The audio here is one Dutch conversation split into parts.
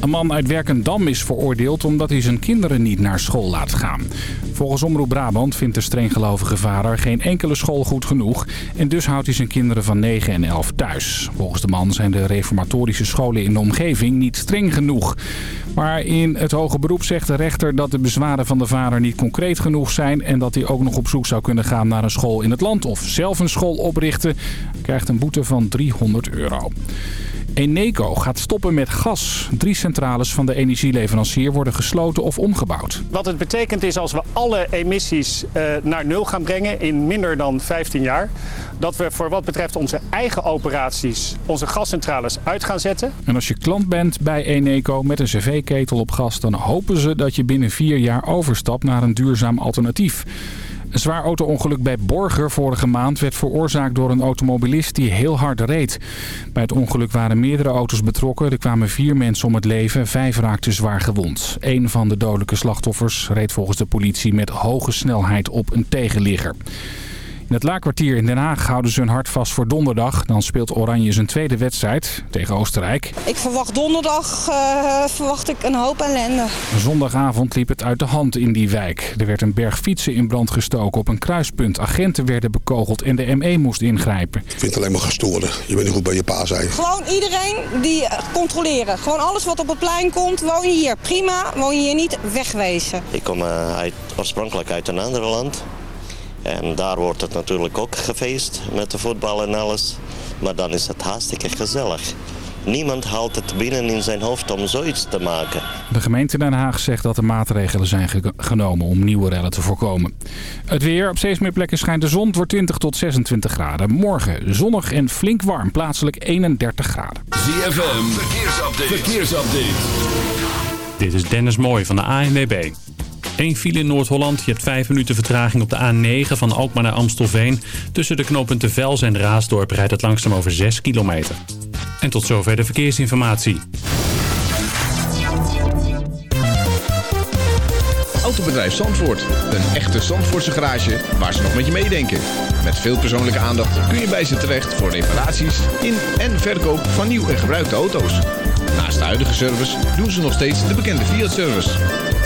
Een man uit Werkendam is veroordeeld omdat hij zijn kinderen niet naar school laat gaan. Volgens Omroep Brabant vindt de strenggelovige vader geen enkele school goed genoeg... en dus houdt hij zijn kinderen van 9 en 11 thuis. Volgens de man zijn de reformatorische scholen in de omgeving niet streng genoeg. Maar in het hoge beroep zegt de rechter dat de bezwaren van de vader niet concreet genoeg zijn... en dat hij ook nog op zoek zou kunnen gaan naar een school in het land of zelf een school oprichten. Hij krijgt een boete van 300 euro. Eneco gaat stoppen met gas. Drie centrales van de energieleverancier worden gesloten of omgebouwd. Wat het betekent is als we alle emissies uh, naar nul gaan brengen in minder dan 15 jaar... dat we voor wat betreft onze eigen operaties onze gascentrales uit gaan zetten. En als je klant bent bij Eneco met een cv-ketel op gas... dan hopen ze dat je binnen vier jaar overstapt naar een duurzaam alternatief. Een zwaar auto-ongeluk bij Borger vorige maand werd veroorzaakt door een automobilist die heel hard reed. Bij het ongeluk waren meerdere auto's betrokken. Er kwamen vier mensen om het leven, vijf raakten zwaar gewond. Een van de dodelijke slachtoffers reed volgens de politie met hoge snelheid op een tegenligger. In het laakkwartier in Den Haag houden ze hun hart vast voor donderdag. Dan speelt Oranje zijn tweede wedstrijd tegen Oostenrijk. Ik verwacht donderdag uh, verwacht ik een hoop ellende. Zondagavond liep het uit de hand in die wijk. Er werd een berg fietsen in brand gestoken op een kruispunt. Agenten werden bekogeld en de ME moest ingrijpen. Ik vind het alleen maar gestoren. Je bent niet goed bij je pa zijn. Gewoon iedereen die controleren. Gewoon alles wat op het plein komt. Woon je hier prima, woon je hier niet wegwezen. Ik kom uh, uit, oorspronkelijk uit een ander land. En daar wordt het natuurlijk ook gefeest met de voetbal en alles. Maar dan is het hartstikke gezellig. Niemand haalt het binnen in zijn hoofd om zoiets te maken. De gemeente Den Haag zegt dat er maatregelen zijn genomen om nieuwe rellen te voorkomen. Het weer. Op steeds meer plekken schijnt de zon. Het wordt 20 tot 26 graden. Morgen zonnig en flink warm. Plaatselijk 31 graden. ZFM. Verkeersupdate. Verkeersupdate. Dit is Dennis Mooij van de ANWB. Eén file in Noord-Holland. Je hebt vijf minuten vertraging op de A9 van Alkmaar naar Amstelveen. Tussen de knooppunten Vels en Raasdorp rijdt het langzaam over 6 kilometer. En tot zover de verkeersinformatie. Autobedrijf Zandvoort. Een echte Zandvoortse garage waar ze nog met je meedenken. Met veel persoonlijke aandacht kun je bij ze terecht voor reparaties in en verkoop van nieuw en gebruikte auto's. Naast de huidige service doen ze nog steeds de bekende Fiat-service.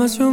Main sur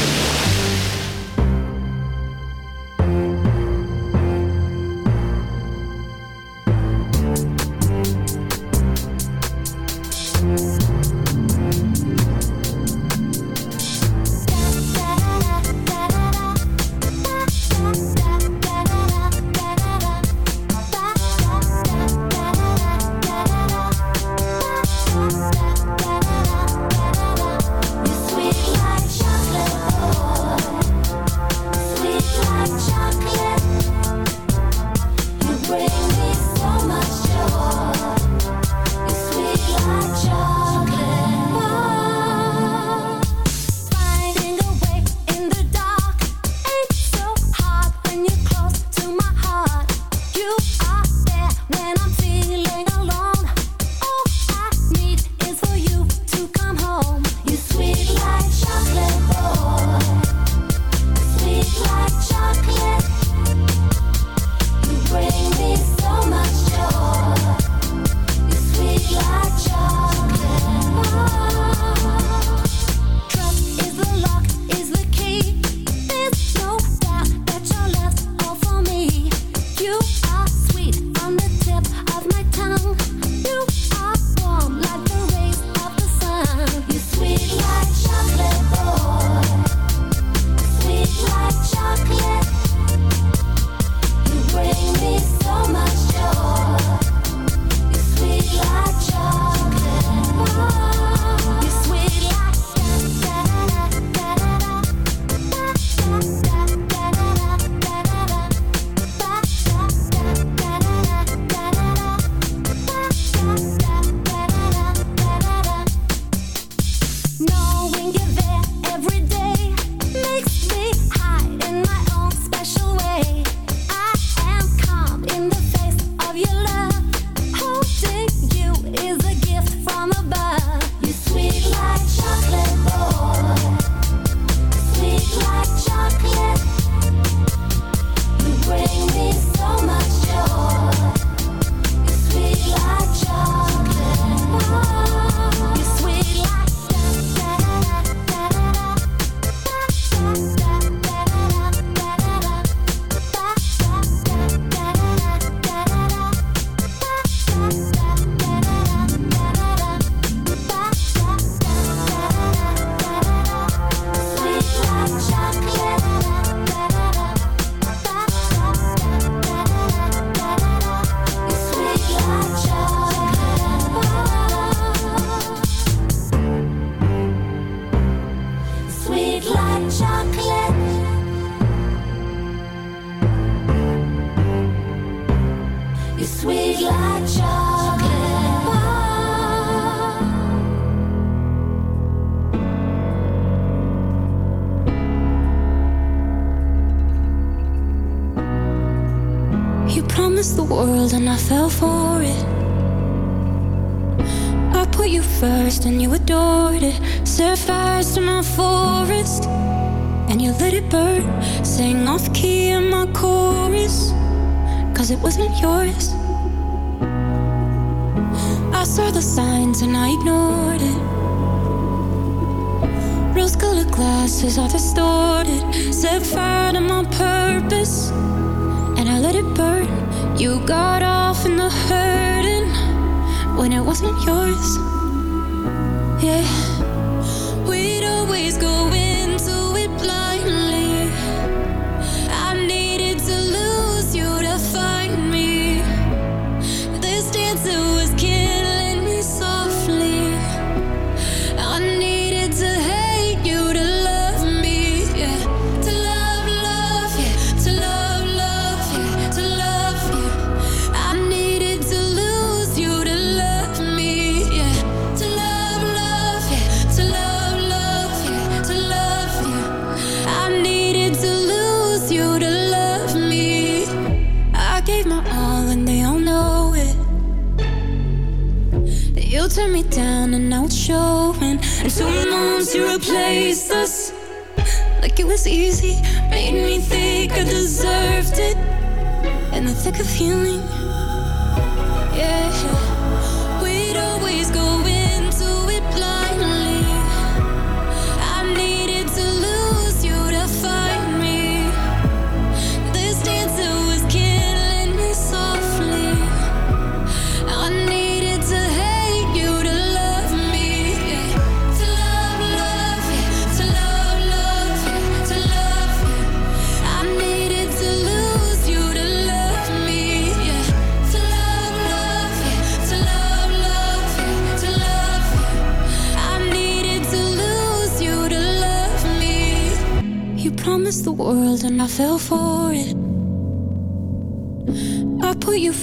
a feeling.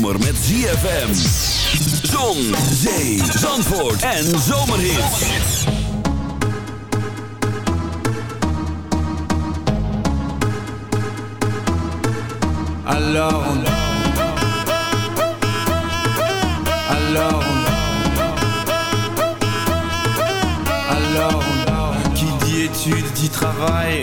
ZFM. Zon, zee, zandvoort en. Alors Qui dit études dit travail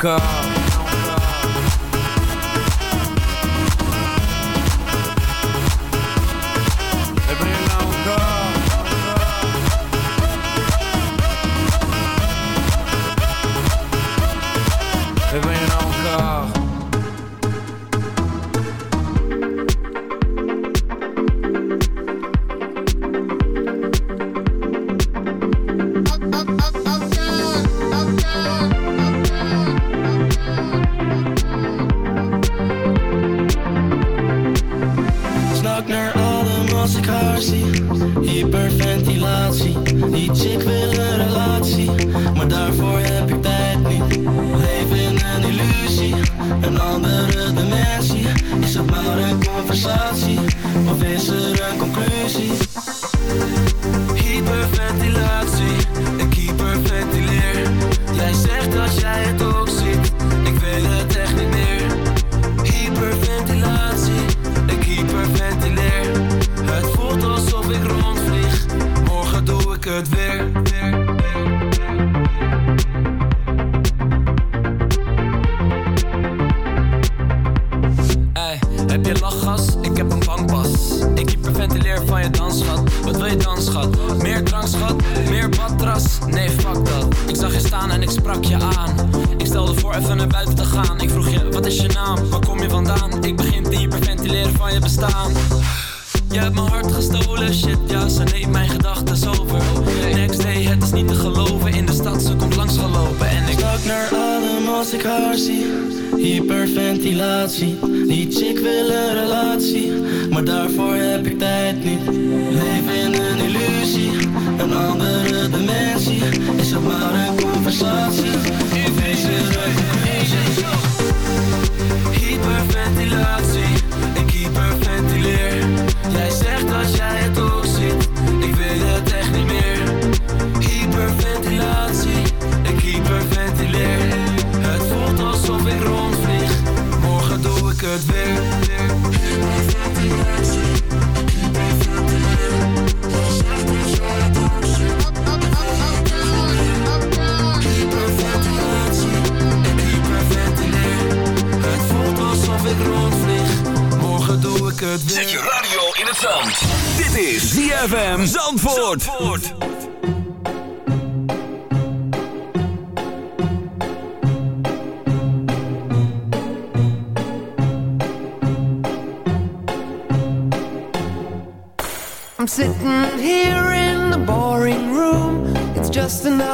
car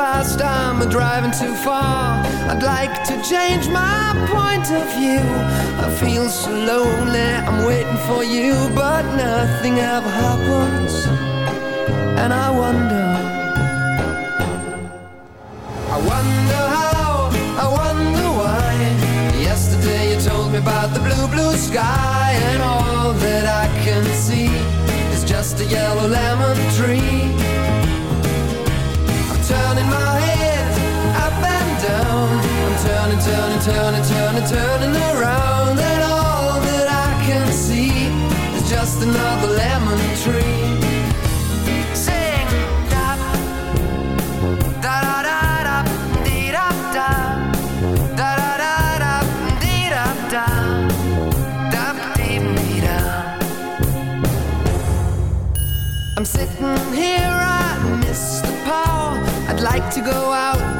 fast, I'm driving too far. I'd like to change my point of view. I feel so lonely, I'm waiting for you But nothing ever happens. And I turning, turning, turning around And all that I can see Is just another lemon tree. Da da da da da da da. Da da da da da da. Da da. I'd like to go out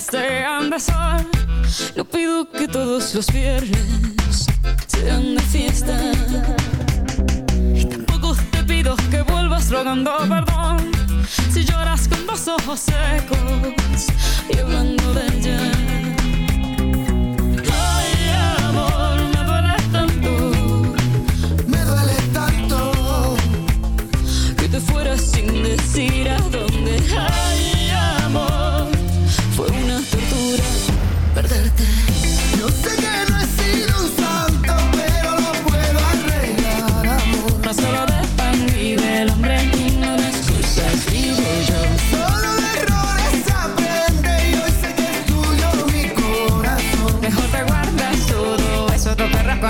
Sean de sol. No pido que todos los viernes sean de fiesta. Y tampoco te pido que vuelvas rogando perdón. Si lloras con los ojos secos y hablando de ella. Ay, amor, me duele tanto. Me duele tanto. que te fueras sin decir a dónde. Ay,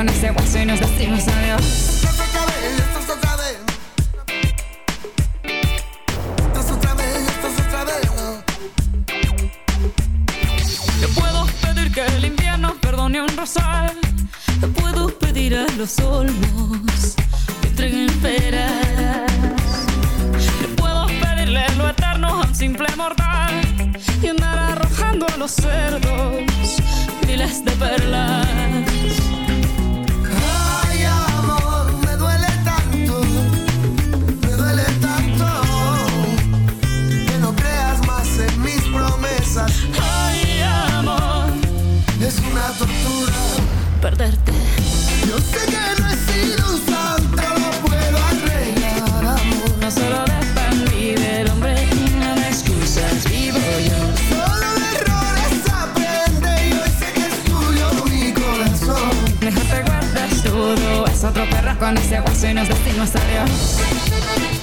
con ese hueso y nos decimos adiós. Te puedo pedir que el invierno perdone un rosal. Te puedo pedir a los olmos que entreguen peras. Te puedo pedirle lo eterno a un simple mortal y andar arrojando a los cerdos miles de perlas. Tortura. perderte. Yo sé que no he sido un santo, lo puedo arreglar, amor. No solo de pan vive el hombre y no de excusas vivo yo. Solo de errores aprende y hoy sé que es tuyo mi corazón. Mejor te guardas todo, es otro perro con ese hueso y nos decimos adiós.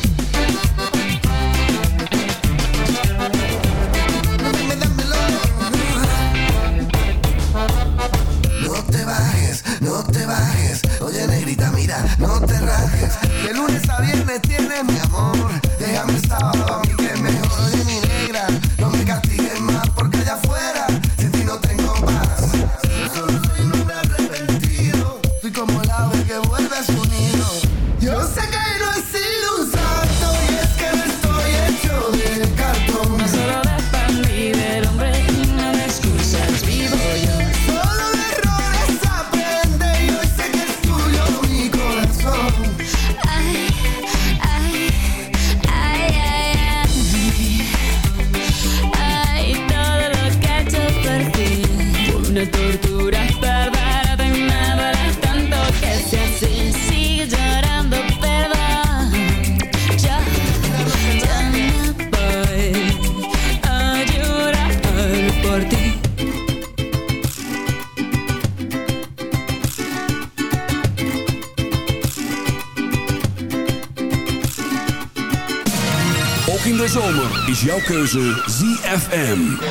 Jouw keuze ZFM.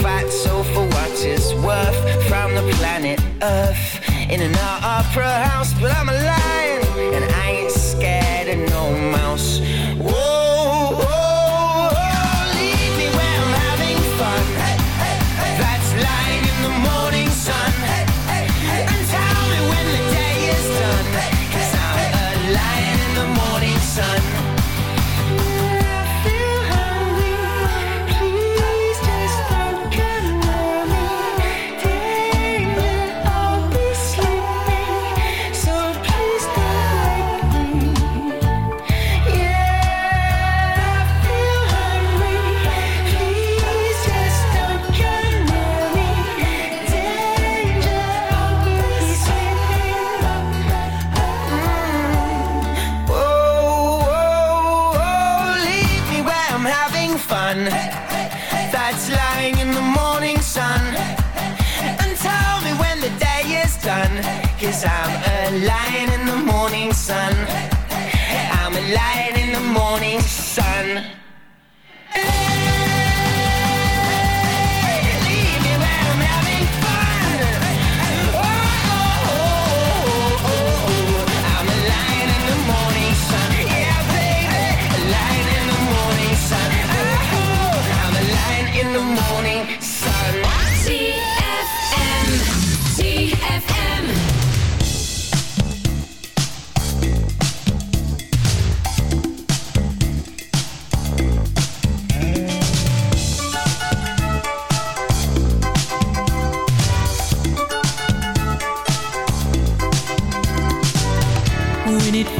fight so for what it's worth from the planet Earth in an opera house, but I'm a lion and I ain't scared of no mouse.